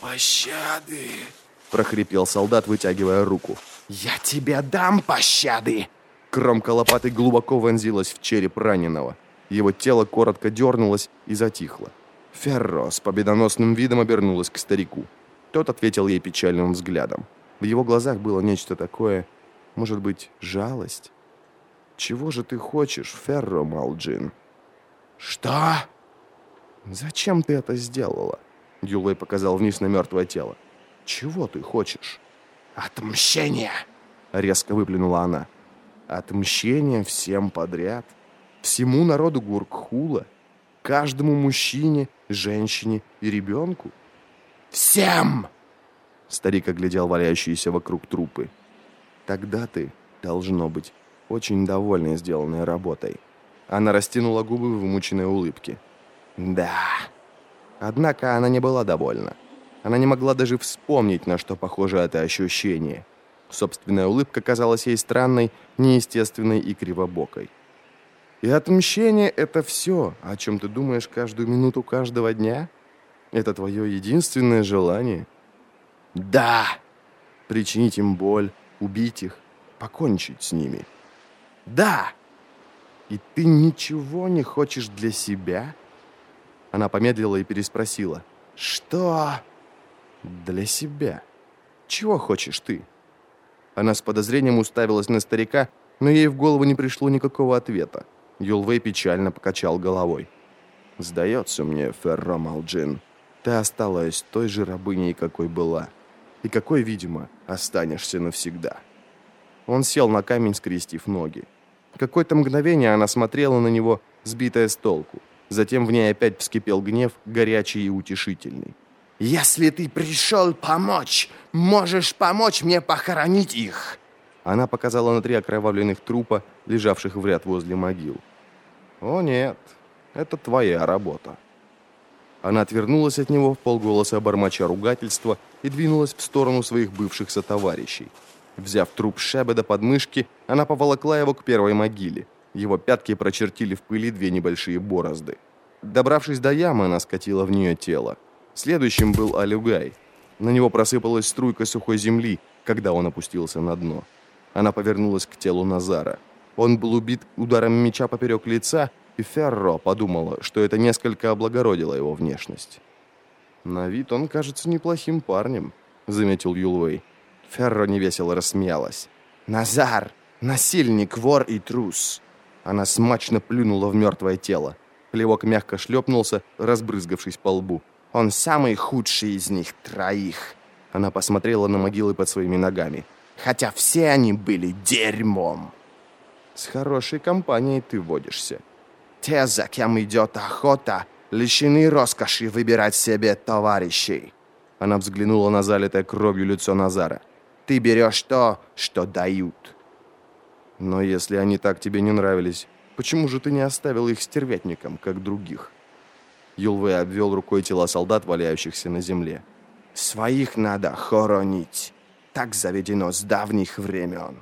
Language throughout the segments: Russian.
пощады!» прохрипел солдат, вытягивая руку. «Я тебе дам пощады!» Кромка лопаты глубоко вонзилась в череп раненого. Его тело коротко дернулось и затихло. Ферро с победоносным видом обернулась к старику. Тот ответил ей печальным взглядом. В его глазах было нечто такое, может быть, жалость. «Чего же ты хочешь, Ферро Малджин?» «Что?» «Зачем ты это сделала?» Юлэй показал вниз на мертвое тело. «Чего ты хочешь?» «Отмщение!» Резко выплюнула она. «Отмщение всем подряд? Всему народу Гуркхула? Каждому мужчине, женщине и ребенку?» «Всем!» Старик оглядел валяющиеся вокруг трупы. «Тогда ты, должно быть, очень довольна сделанной работой». Она растянула губы в вымученной улыбке. «Да». Однако она не была довольна. Она не могла даже вспомнить, на что похоже это ощущение. Собственная улыбка казалась ей странной, неестественной и кривобокой. И отмщение — это все, о чем ты думаешь каждую минуту каждого дня? Это твое единственное желание? Да! Причинить им боль, убить их, покончить с ними. Да! И ты ничего не хочешь для себя? Она помедлила и переспросила. Что? Для себя. Чего хочешь ты? Она с подозрением уставилась на старика, но ей в голову не пришло никакого ответа. Юлвей печально покачал головой. «Сдается мне, Ферро Малджин, ты осталась той же рабыней, какой была. И какой, видимо, останешься навсегда». Он сел на камень, скрестив ноги. Какое-то мгновение она смотрела на него, сбитая с толку. Затем в ней опять вскипел гнев, горячий и утешительный. «Если ты пришел помочь, можешь помочь мне похоронить их!» Она показала на три окровавленных трупа, лежавших в ряд возле могил. «О нет, это твоя работа». Она отвернулась от него в полголоса бормоча ругательства и двинулась в сторону своих бывших сотоварищей. Взяв труп Шебеда под мышки, она поволокла его к первой могиле. Его пятки прочертили в пыли две небольшие борозды. Добравшись до ямы, она скатила в нее тело. Следующим был Алюгай. На него просыпалась струйка сухой земли, когда он опустился на дно. Она повернулась к телу Назара. Он был убит ударом меча поперек лица, и Ферро подумала, что это несколько облагородило его внешность. «На вид он кажется неплохим парнем», — заметил Юлвей. Ферро невесело рассмеялась. «Назар! Насильник, вор и трус!» Она смачно плюнула в мертвое тело. Плевок мягко шлепнулся, разбрызгавшись по лбу. Он самый худший из них троих. Она посмотрела на могилы под своими ногами. Хотя все они были дерьмом. С хорошей компанией ты водишься. Те, за кем идет охота, лишены роскоши выбирать себе товарищей. Она взглянула на залитое кровью лицо Назара. Ты берешь то, что дают. Но если они так тебе не нравились, почему же ты не оставил их стервятникам, как других? Юлвей обвел рукой тела солдат, валяющихся на земле. «Своих надо хоронить. Так заведено с давних времен».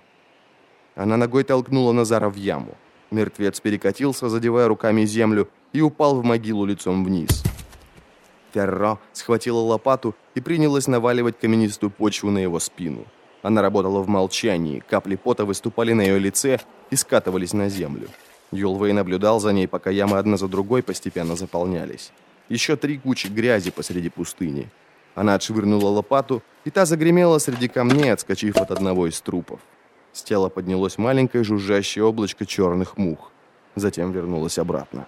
Она ногой толкнула Назара в яму. Мертвец перекатился, задевая руками землю, и упал в могилу лицом вниз. Ферро схватила лопату и принялась наваливать каменистую почву на его спину. Она работала в молчании, капли пота выступали на ее лице и скатывались на землю. Юлвей наблюдал за ней, пока ямы одна за другой постепенно заполнялись. Еще три кучи грязи посреди пустыни. Она отшвырнула лопату, и та загремела среди камней, отскочив от одного из трупов. С тела поднялось маленькое жужжащее облачко черных мух. Затем вернулась обратно.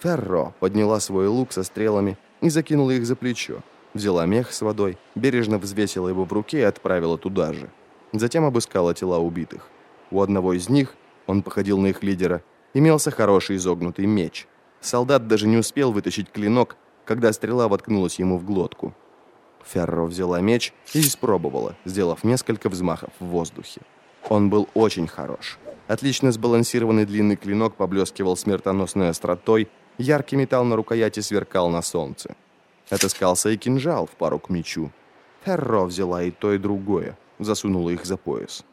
Ферро подняла свой лук со стрелами и закинула их за плечо. Взяла мех с водой, бережно взвесила его в руке и отправила туда же. Затем обыскала тела убитых. У одного из них он походил на их лидера, имелся хороший изогнутый меч. Солдат даже не успел вытащить клинок, когда стрела воткнулась ему в глотку. Ферро взяла меч и испробовала, сделав несколько взмахов в воздухе. Он был очень хорош. Отлично сбалансированный длинный клинок поблескивал смертоносной остротой, яркий металл на рукояти сверкал на солнце. Отыскался и кинжал в пару к мечу. Ферро взяла и то, и другое, засунула их за пояс.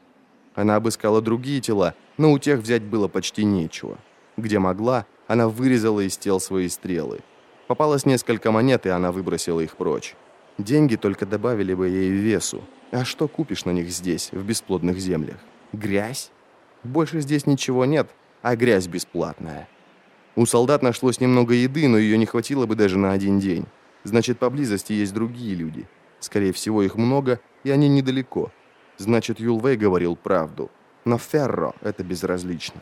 Она обыскала другие тела, но у тех взять было почти нечего. Где могла, она вырезала из тел свои стрелы. Попалось несколько монет, и она выбросила их прочь. Деньги только добавили бы ей весу. А что купишь на них здесь, в бесплодных землях? Грязь? Больше здесь ничего нет, а грязь бесплатная. У солдат нашлось немного еды, но ее не хватило бы даже на один день. Значит, поблизости есть другие люди. Скорее всего, их много, и они недалеко. Значит, Юлвей говорил правду. Но Ферро это безразлично.